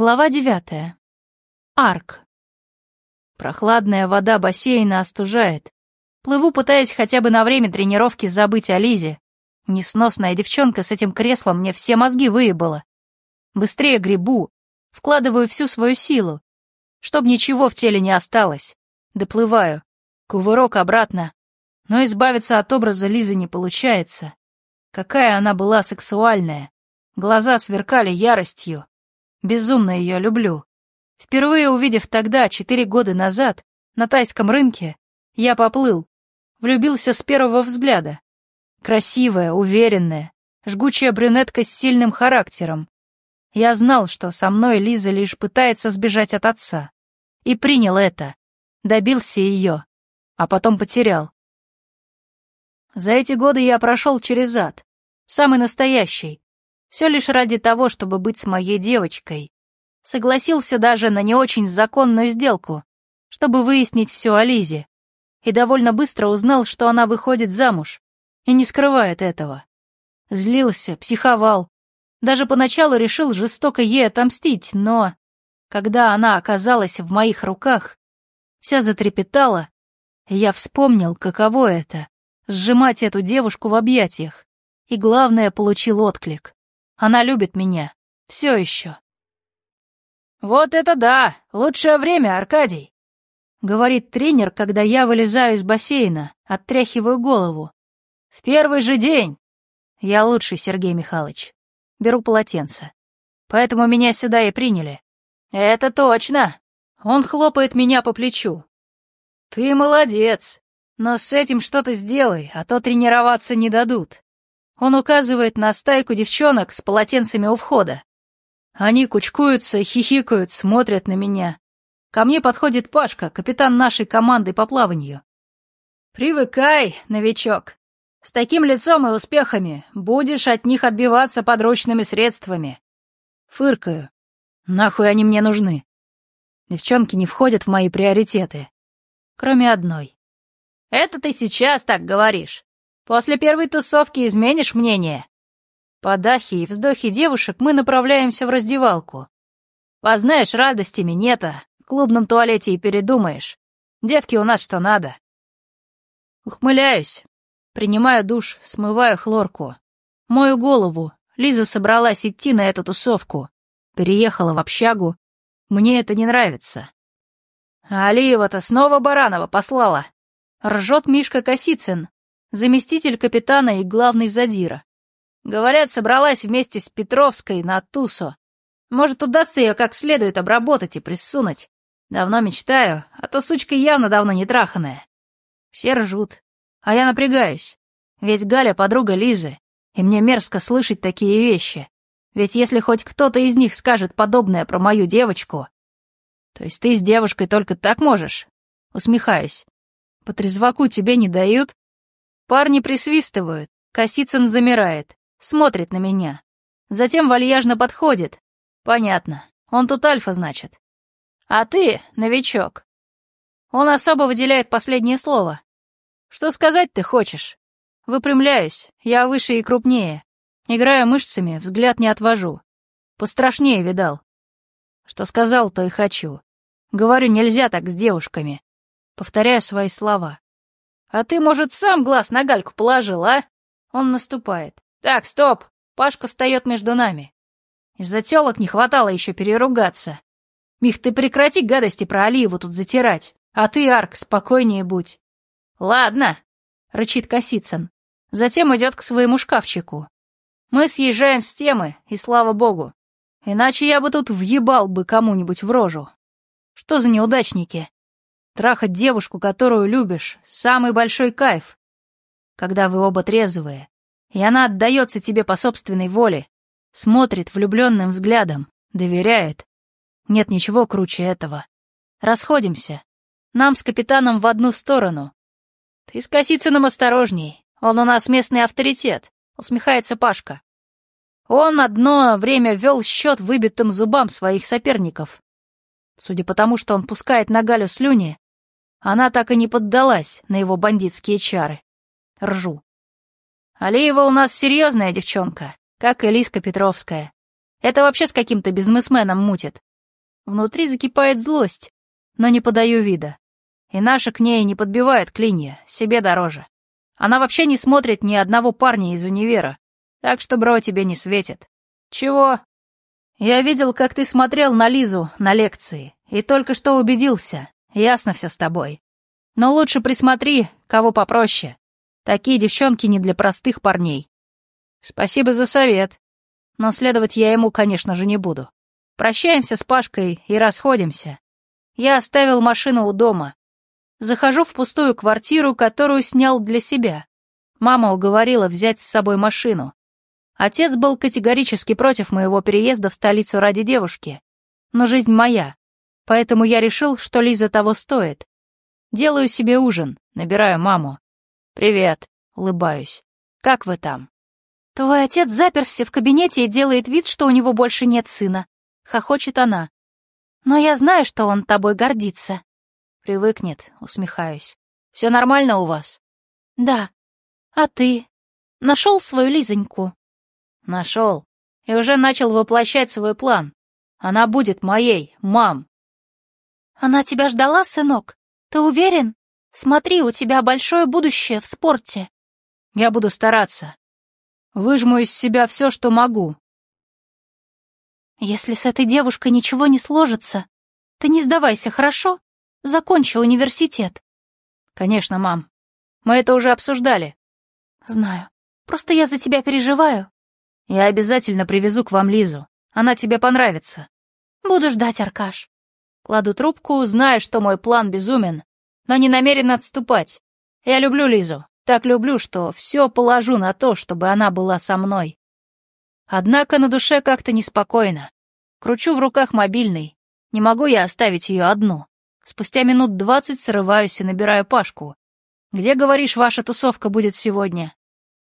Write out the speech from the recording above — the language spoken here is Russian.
Глава девятая. Арк. Прохладная вода бассейна остужает. Плыву, пытаясь хотя бы на время тренировки забыть о Лизе. Несносная девчонка с этим креслом мне все мозги выебала. Быстрее гребу, вкладываю всю свою силу, чтоб ничего в теле не осталось. Доплываю, кувырок обратно. Но избавиться от образа Лизы не получается. Какая она была сексуальная. Глаза сверкали яростью. Безумно ее люблю. Впервые увидев тогда, четыре года назад, на тайском рынке, я поплыл, влюбился с первого взгляда. Красивая, уверенная, жгучая брюнетка с сильным характером. Я знал, что со мной Лиза лишь пытается сбежать от отца. И принял это. Добился ее. А потом потерял. За эти годы я прошел через ад. Самый настоящий. Все лишь ради того, чтобы быть с моей девочкой. Согласился даже на не очень законную сделку, чтобы выяснить все о Лизе. И довольно быстро узнал, что она выходит замуж. И не скрывает этого. Злился, психовал. Даже поначалу решил жестоко ей отомстить, но... Когда она оказалась в моих руках, вся затрепетала, и я вспомнил, каково это — сжимать эту девушку в объятиях. И главное, получил отклик. Она любит меня. Все еще. «Вот это да! Лучшее время, Аркадий!» — говорит тренер, когда я вылезаю из бассейна, оттряхиваю голову. «В первый же день!» Я лучший, Сергей Михайлович. Беру полотенце. Поэтому меня сюда и приняли. «Это точно!» Он хлопает меня по плечу. «Ты молодец, но с этим что-то сделай, а то тренироваться не дадут. Он указывает на стайку девчонок с полотенцами у входа. Они кучкуются, хихикают, смотрят на меня. Ко мне подходит Пашка, капитан нашей команды по плаванию. «Привыкай, новичок. С таким лицом и успехами будешь от них отбиваться подручными средствами». Фыркаю. Нахуй они мне нужны? Девчонки не входят в мои приоритеты. Кроме одной. «Это ты сейчас так говоришь. После первой тусовки изменишь мнение?» Под ахи и вздохи девушек мы направляемся в раздевалку. Познаешь радости минета, в клубном туалете и передумаешь. Девки у нас что надо. Ухмыляюсь, принимаю душ, смываю хлорку. Мою голову. Лиза собралась идти на эту тусовку. Переехала в общагу. Мне это не нравится. А Алиева-то снова Баранова послала. Ржет Мишка Косицын, заместитель капитана и главный задира. Говорят, собралась вместе с Петровской на Тусо. Может, удастся ее как следует обработать и присунуть. Давно мечтаю, а то сучка явно давно не траханная. Все ржут, а я напрягаюсь. Ведь Галя подруга Лизы, и мне мерзко слышать такие вещи. Ведь если хоть кто-то из них скажет подобное про мою девочку... То есть ты с девушкой только так можешь? Усмехаюсь. По трезваку тебе не дают? Парни присвистывают, Косицын замирает, смотрит на меня. Затем вальяжно подходит. Понятно, он тут альфа, значит. А ты, новичок. Он особо выделяет последнее слово. Что сказать ты хочешь? Выпрямляюсь, я выше и крупнее. Играя мышцами, взгляд не отвожу. Пострашнее видал. Что сказал, то и хочу. Говорю, нельзя так с девушками. Повторяю свои слова. А ты, может, сам глаз на гальку положил, а? Он наступает. Так, стоп. Пашка встает между нами. Из-за телок не хватало еще переругаться. Мих, ты прекрати гадости про Алиеву тут затирать. А ты, Арк, спокойнее будь. Ладно, рычит Косицын. Затем идет к своему шкафчику. Мы съезжаем с темы, и слава богу. Иначе я бы тут въебал бы кому-нибудь в рожу. Что за неудачники? Трахать девушку, которую любишь, самый большой кайф. Когда вы оба трезвые, и она отдается тебе по собственной воле, смотрит влюбленным взглядом, доверяет. Нет ничего круче этого. Расходимся. Нам с капитаном в одну сторону. Ты с Косицыным осторожней, он у нас местный авторитет, усмехается Пашка. Он одно время вел счет выбитым зубам своих соперников. Судя по тому, что он пускает на Галю слюни, она так и не поддалась на его бандитские чары. Ржу. Алиева у нас серьезная девчонка, как и Лиска Петровская. Это вообще с каким-то бизнесменом мутит. Внутри закипает злость, но не подаю вида. И наша к ней не подбивает клинья, себе дороже. Она вообще не смотрит ни одного парня из универа, так что, бро, тебе не светит. Чего? Я видел, как ты смотрел на Лизу на лекции, и только что убедился. Ясно все с тобой. Но лучше присмотри, кого попроще. Такие девчонки не для простых парней. Спасибо за совет. Но следовать я ему, конечно же, не буду. Прощаемся с Пашкой и расходимся. Я оставил машину у дома. Захожу в пустую квартиру, которую снял для себя. Мама уговорила взять с собой машину. Отец был категорически против моего переезда в столицу ради девушки. Но жизнь моя, поэтому я решил, что Лиза того стоит. Делаю себе ужин, набираю маму. «Привет», — улыбаюсь. «Как вы там?» «Твой отец заперся в кабинете и делает вид, что у него больше нет сына», — хохочет она. «Но я знаю, что он тобой гордится». «Привыкнет», — усмехаюсь. «Все нормально у вас?» «Да. А ты? Нашел свою Лизоньку?» Нашел. И уже начал воплощать свой план. Она будет моей, мам. Она тебя ждала, сынок? Ты уверен? Смотри, у тебя большое будущее в спорте. Я буду стараться. Выжму из себя все, что могу. Если с этой девушкой ничего не сложится, ты не сдавайся, хорошо? Закончи университет. Конечно, мам. Мы это уже обсуждали. Знаю. Просто я за тебя переживаю. Я обязательно привезу к вам Лизу. Она тебе понравится. Буду ждать, Аркаш. Кладу трубку, зная, что мой план безумен, но не намерен отступать. Я люблю Лизу, так люблю, что все положу на то, чтобы она была со мной. Однако на душе как-то неспокойно. Кручу в руках мобильный. Не могу я оставить ее одну. Спустя минут двадцать срываюсь и набираю Пашку. «Где, говоришь, ваша тусовка будет сегодня?»